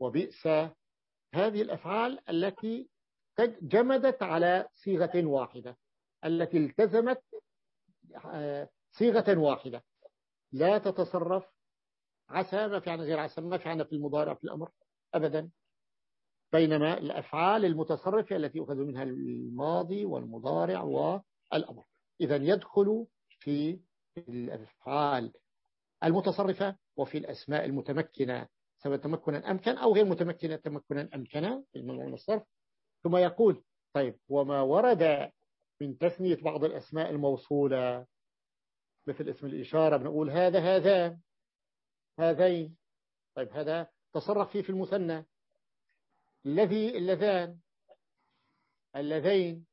وبئس. هذه الأفعال التي جمدت على صيغة واحدة التي التزمت آه، صيغة واحدة. لا تتصرف عسى ما في عنا غير عسى ما في عنا في المضارع في الأمر أبدا. بينما الأفعال المتصرفة التي يؤخذ منها الماضي والمضارع والأمر. إذا يدخل في الأفعال المتصرفة وفي الأسماء المتمكنة سواء تمكنا أمكن أو غير متمكنة تمكنا أمكن في من الصرف. ثم يقول طيب وما ورد من تثنية بعض الأسماء الموصولة؟ مثل اسم الإشارة بنقول هذا هذان هذين. طيب هذا تصرف فيه في المثنى. الذي اللذان اللذين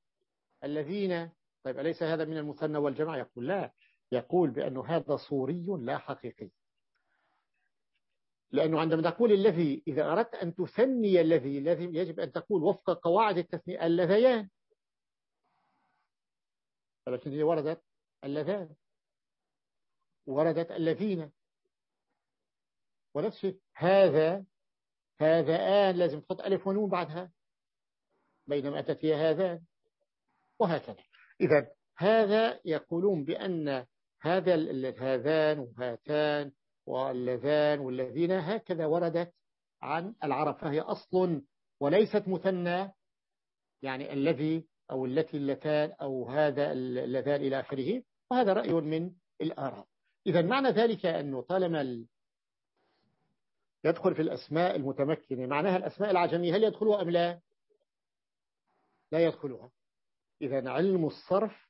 الذين طيب أليس هذا من المثنى والجمع يقول لا يقول بأنه هذا صوري لا حقيقي. لأنه عندما تقول الذي إذا أردت أن تثني الذي الذي يجب أن تقول وفق قواعد التثنية اللذيان. ولكن هي وردت اللذان. وردت الذين. ونفس هذا هذا آن لازم تحط ألف ونون بعدها. بينما أتت هي هذان وهكذا. إذا هذا يقولون بأن هذا هذان وهاتان واللذان والذين هكذا وردت عن العرب. فهي أصل وليست مثنى. يعني الذي أو التي اللتان أو هذا اللذان إلى آخره. وهذا رأي من الآراء إذا معنى ذلك أنه طالما يدخل في الأسماء المتمكنة. معناها الأسماء العجمية هل يدخلها أم لا؟ لا يدخلها. إذا علم الصرف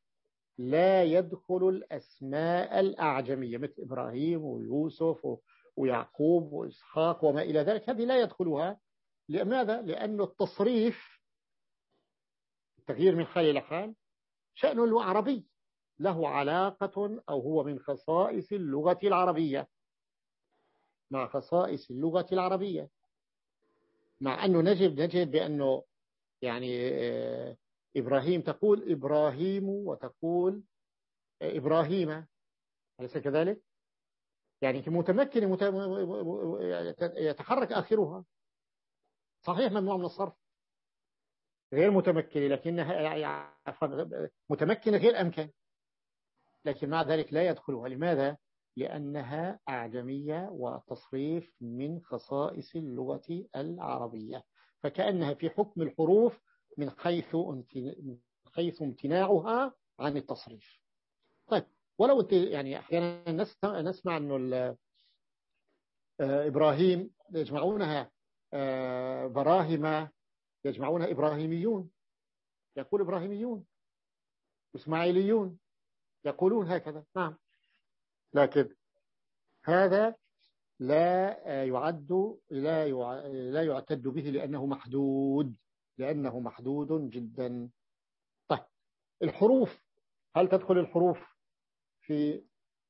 لا يدخل الأسماء الأعجمية مثل إبراهيم ويوسف ويعقوب وإسحاق وما إلى ذلك. هذه لا يدخلها. لماذا؟ لأن التصريف التغيير من حال إلى حال شأن عربي له علاقة أو هو من خصائص اللغة العربية. مع خصائص اللغة العربية. مع أنه نجد نجد بأنه يعني آه، إبراهيم تقول إبراهيم وتقول آه، إبراهيم. أليس كذلك؟ يعني متمكن يتحرك آخرها. صحيح ممنوع من الصرف. غير متمكن لكنها متمكنة غير أمكن. لكن مع ذلك لا يدخلها. لماذا؟ لأنها أعجمية وتصريف من خصائص اللغة العربية فكأنها في حكم الحروف من حيث حيث امتناعها عن التصريف. طيب ولو انت يعني أحيانا نسمع إنه آه، إبراهيم يجمعونها آه، براهمة يجمعونها إبراهيميون. يقول إبراهيميون إسماعيليون يقولون هكذا. نعم. لكن هذا لا يعد لا لا يعتد به لأنه محدود لأنه محدود جدا. طيب الحروف هل تدخل الحروف في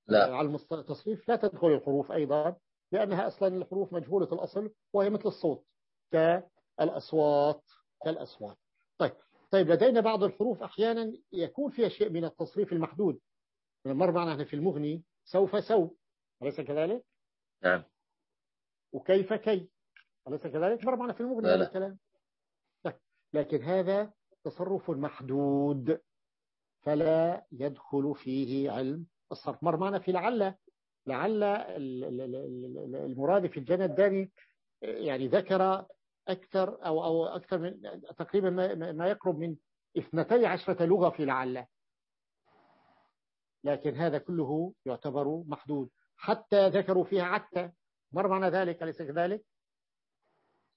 لا. على التصريف؟ لا تدخل الحروف أيضا لأنها أصلا الحروف مجهولة الأصل وهي مثل الصوت كالأصوات كالأصوات. طيب طيب لدينا بعض الحروف أحيانا يكون فيها شيء من التصريف المحدود. مر معنا في المغني. سوف سو أليس كذلك؟ نعم. وكيف كي؟ أليس كذلك؟ مر معنا في المغني هذا الكلام. طيب، لكن هذا تصرف محدود فلا يدخل فيه علم الصرف. مر معنا في لعل لعل المراد في الجنة الداني يعني ذكر أكثر أو أو أكثر من تقريبا ما يقرب من اثنتي عشرة لغة في لعل. لكن هذا كله يعتبر محدود. حتى ذكروا فيها عتة. مر معنى ذلك أليس كذلك؟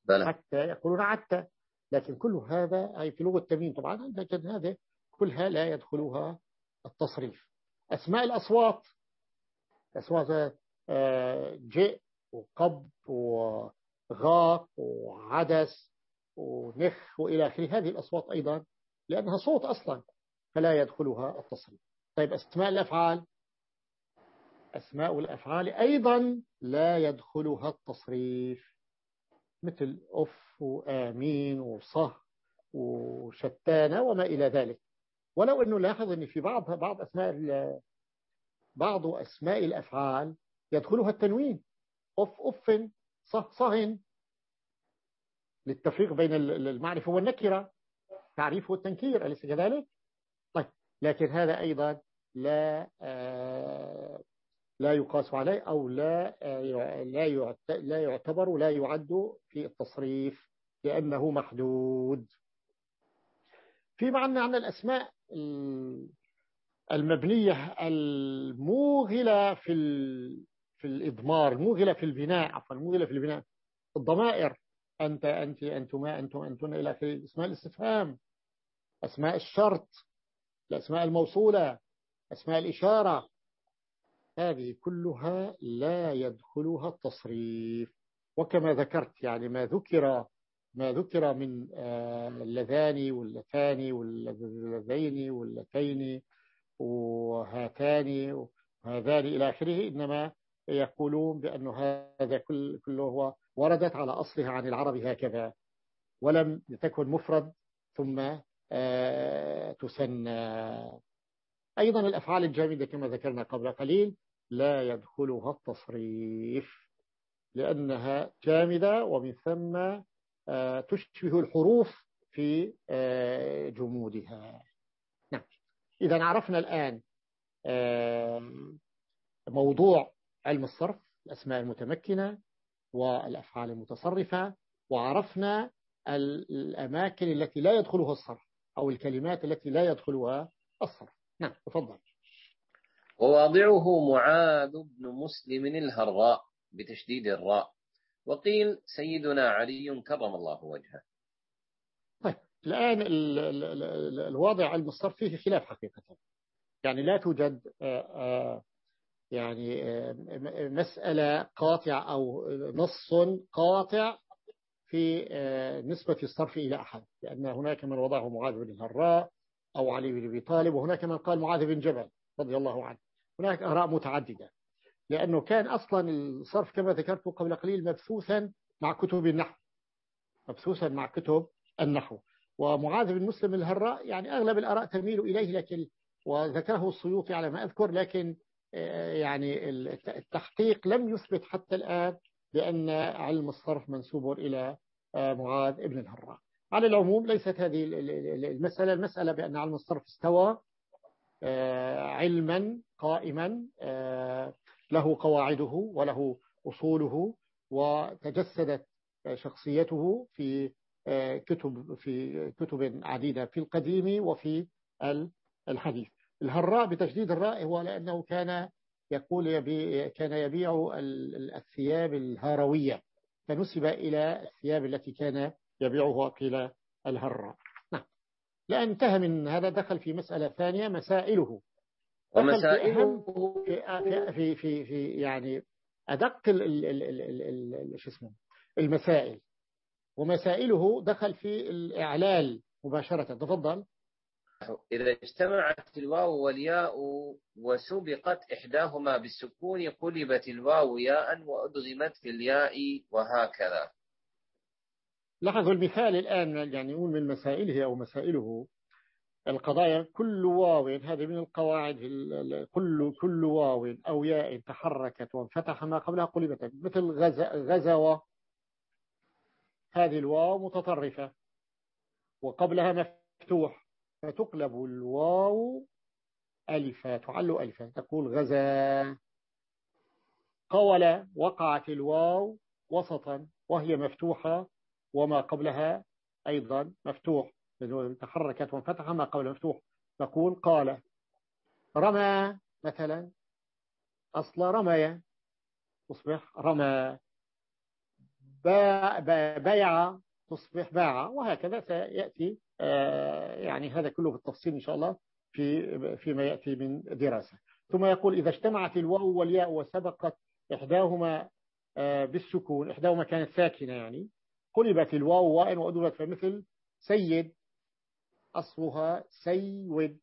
بلى. حتى يقولون عتة. لكن كل هذا أي في لغة التميم طبعا لكن هذا كلها لا يدخلها التصريف. أسماء الأصوات. أصوات آه، جئ وقب وغاق وعدس ونخ وإلى آخره. هذه الأصوات أيضا لأنها صوت أصلا فلا يدخلها التصريف. طيب أسماء الأفعال. أسماء الأفعال أيضا لا يدخلها التصريف مثل أف وآمين وصه وشتان وما إلى ذلك. ولو أنه لاحظ أن في بعض بعض أسماء بعض أسماء الأفعال يدخلها التنوين. أف أف صه صهن للتفريق بين المعرفة والنكرة. تعريف والتنكير أليس كذلك؟ طيب لكن هذا أيضا لا لا يقاس عليه أو لا لا لا يعتبر ولا يعد في التصريف لأنه محدود. في معنى عن الأسماء المبنية الموغلة في في الإضمار الموغلة في البناء عفوا الموغلة في البناء. الضمائر أنت أنت أنتما أنتم أنتن إلى آخره. أسماء الاستفهام أسماء الشرط الأسماء الموصولة أسماء الإشارة. هذه كلها لا يدخلها التصريف. وكما ذكرت يعني ما ذكر ما ذكر من آه، اللذان واللتان واللذين واللتين وهاتان وهذان إلى آخره إنما يقولون بأن هذا كله هو وردت على أصلها عن العرب هكذا. ولم تكن مفرد ثم آه، تسنى. أيضا الأفعال الجامدة كما ذكرنا قبل قليل لا يدخلها التصريف لأنها جامدة ومن ثم آه، تشبه الحروف في آه، جمودها. نعم. إذا عرفنا الآن موضوع علم الصرف الأسماء المتمكنة والأفعال المتصرفة وعرفنا الأماكن التي لا يدخلها الصرف أو الكلمات التي لا يدخلها الصرف. نعم. تفضل. وواضعه معاذ بن مسلم الهراء بتشديد الراء. وقيل سيدنا علي كرم الله وجهه. طيب الآن الواضع المصرف فيه خلاف حقيقة. يعني لا توجد آه، آه، يعني آه، مسألة قاطعة أو نص قاطع في نسبة الصرف إلى أحد لأن هناك من وضعه معاذ بن الهراء أو علي بن أبي طالب وهناك من قال معاذ بن جبل رضي الله عنه. هناك آراء متعددة لأنه كان أصلا الصرف كما ذكرت قبل قليل مبثوثا مع كتب النحو مبثوثا مع كتب النحو. ومعاذ بن مسلم الهراء يعني أغلب الآراء تميل إليه لكن وذكره السيوطي على ما أذكر لكن آه، يعني التحقيق لم يثبت حتى الآن بأن علم الصرف منسوب إلى آه، معاذ ابن الهراء. على العموم ليست هذه المسألة المسألة بأن علم الصرف استوى آه، علما قائما له قواعده وله أصوله وتجسدت شخصيته في كتب في كتب عديدة في القديم وفي الحديث. الهراء بتشديد الراء هو لأنه كان يقول يبيع كان يبيع الثياب الهروية فنسب إلى الثياب التي كان يبيعها قيل الهراء. نعم. لأن انتهى من هذا دخل في مسألة ثانية مسائله. ومسائله؟ في, في, في, في يعني أدق شو اسمه المسائل. ومسائله دخل في الإعلال مباشرة. تفضل. إذا اجتمعت الواو والياء وسبقت إحداهما بالسكون قلبت الواو ياء وأدغمت في الياء وهكذا. لاحظوا المثال الآن يعني نقول من مسائله أو مسائله القضايا كل واو هذه من القواعد كل كل واو أو ياء تحركت وانفتح ما قبلها قلبت مثل غزوة. هذه الواو متطرفة وقبلها مفتوح فتقلب الواو ألفا تعل ألفا تقول غزا. قول وقعت الواو وسطا وهي مفتوحة وما قبلها أيضا مفتوح تحركت وانفتح ما قبل مفتوح نقول قال. رمى مثلا أصل رمي تصبح رمى. بايع تصبح باع. وهكذا سيأتي آه، يعني هذا كله بالتفصيل إن شاء الله في فيما يأتي من دراسة. ثم يقول إذا اجتمعت الواو والياء وسبقت إحداهما آه، بالسكون إحداهما كانت ساكنة يعني قلبت الواو ياء وأدغمت فمثل سيد أصلها سيود.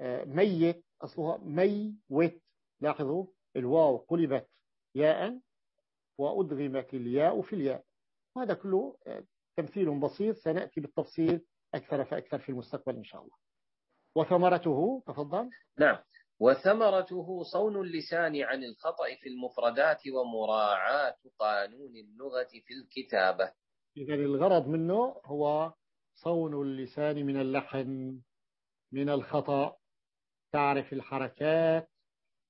آه، ميت أصلها ميوت. لاحظوا الواو قلبت ياء وأدغمت الياء في الياء. هذا كله تمثيل بسيط. سنأتي بالتفصيل أكثر فأكثر في المستقبل إن شاء الله. وثمرته تفضل. نعم. وثمرته صون اللسان عن الخطأ في المفردات ومراعاة قانون اللغة في من الخطأ. تعرف الحركات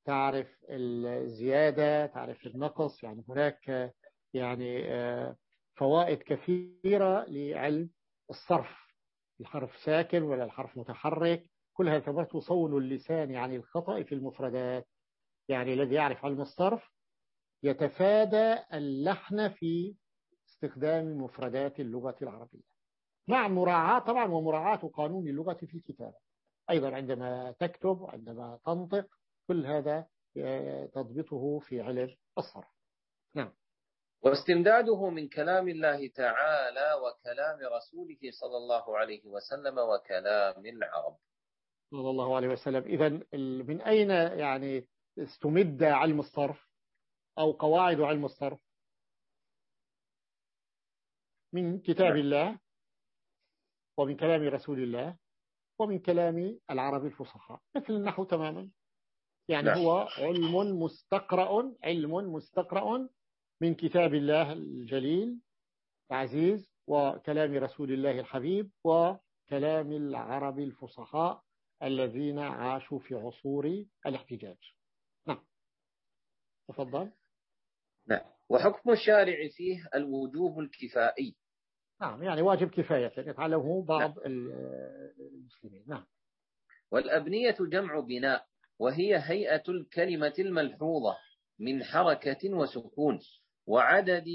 تعرف الزيادة تعرف النقص. يعني هناك يعني آه، فوائد كثيرة لعلم الصرف. الحرف ساكن ولا الحرف متحرك؟ كل ثبت صون اللسان عن الخطأ في المفردات. يعني الذي يعرف علم الصرف يتفادى اللحن في استخدام مفردات اللغة العربية. مع مراعاة طبعا ومراعاة قانون اللغة في الكتابة. أيضا عندما تكتب عندما تنطق كل هذا تضبطه في علم الصرف. نعم. واستمداده من كلام الله تعالى وكلام رسوله صلى الله عليه وسلم وكلام العرب. صلى الله عليه وسلم إذا من أين يعني استمد علم الصرف أو قواعد علم الصرف من كتاب نعم. الله ومن كلام رسول الله ومن كلام العرب الفصحاء مثل النحو تماما يعني لا. نعم. هو علم مستقرأ علم مستقرأ من كتاب الله الجليل العزيز وكلام رسول الله الحبيب وكلام العرب الفصحاء الذين عاشوا في عصور الاحتجاج. نعم. تفضل. نعم وحكم الشارع فيه الوجوب الكفائي. نعم يعني واجب كفاية يتعلمه بعض نعم. المسلمين. نعم. والأبنية جمع بناء وهي هيئة الكلمة الملحوظة من حركة وسكون وعدد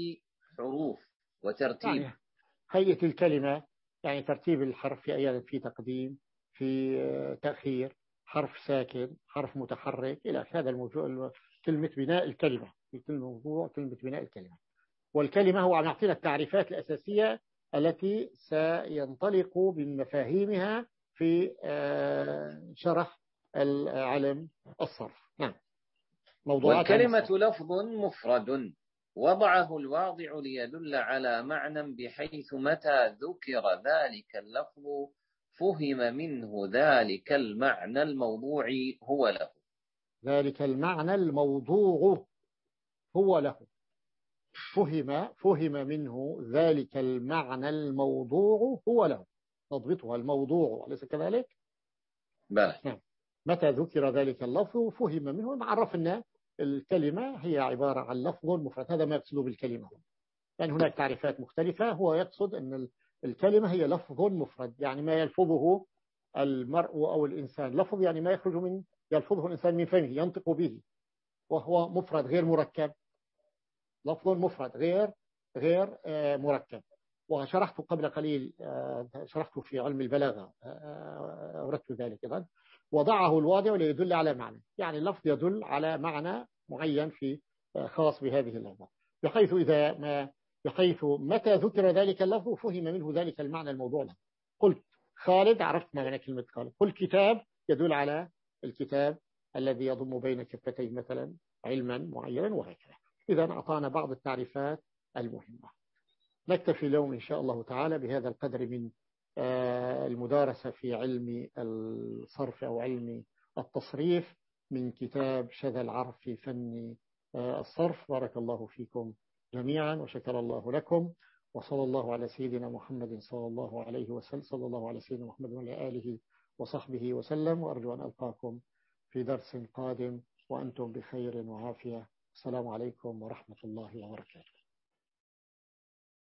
حروف وترتيب. يعني هيئة الكلمة يعني ترتيب الحرف في أيضا في تقديم في تأخير حرف ساكن حرف متحرك إلى هذا الموضوع كلمة بناء الكلمة. في كل موضوع كلمة بناء الكلمة. والكلمة هو عم يعطينا التعريفات الأساسية التي سينطلق بمفاهيمها في آه، شرح العلم الصرف. نعم. موضوعات والكلمة لفظ مفرد. وضعه الواضع ليدل على معنى بحيث متى ذكر ذلك اللفظ فهم منه ذلك المعنى الموضوع هو له. ذلك المعنى الموضوع هو له. فهم فهم منه ذلك المعنى الموضوع هو له. نضبطها الموضوع أليس كذلك؟ بلى. نعم. متى ذكر ذلك اللفظ؟ فهم منه. عرفنا الكلمة هي عبارة عن لفظ مفرد. هذا ما يقصد بالكلمة. يعني هناك تعريفات مختلفة. هو يقصد أن الكلمة هي لفظ مفرد يعني ما يلفظه المرء أو الإنسان. لفظ يعني ما يخرج من يلفظه الإنسان من فمه ينطق به وهو مفرد غير مركب. لفظ مفرد غير غير آه، مركب. وشرحت قبل قليل آه، شرحت في علم البلاغة آه، أوردت ذلك أيضا وضعه الواضع ليدل على معنى. يعني اللفظ يدل على معنى معين في خاص بهذه اللفظة بحيث إذا ما بحيث متى ذكر ذلك اللفظ فهم منه ذلك المعنى الموضوع له قلت خالد عرفت معنى كلمة خالد. قل كتاب يدل على الكتاب الذي يضم بين كفتين مثلا علما معينا وهكذا. إذا أعطانا بعض التعريفات المهمة. نكتفي اليوم إن شاء الله تعالى بهذا القدر من آه، المدارسة في علم الصرف أو علم التصريف من كتاب شذا العرف في فن آه، الصرف. بارك الله فيكم. جميعا وشكر الله لكم وصلى الله على سيدنا محمد صلى الله عليه وسلم صلى الله على سيدنا محمد وعلى آله وصحبه وسلم. وأرجو أن ألقاكم في درس قادم وأنتم بخير وعافية. السلام عليكم ورحمة الله وبركاته.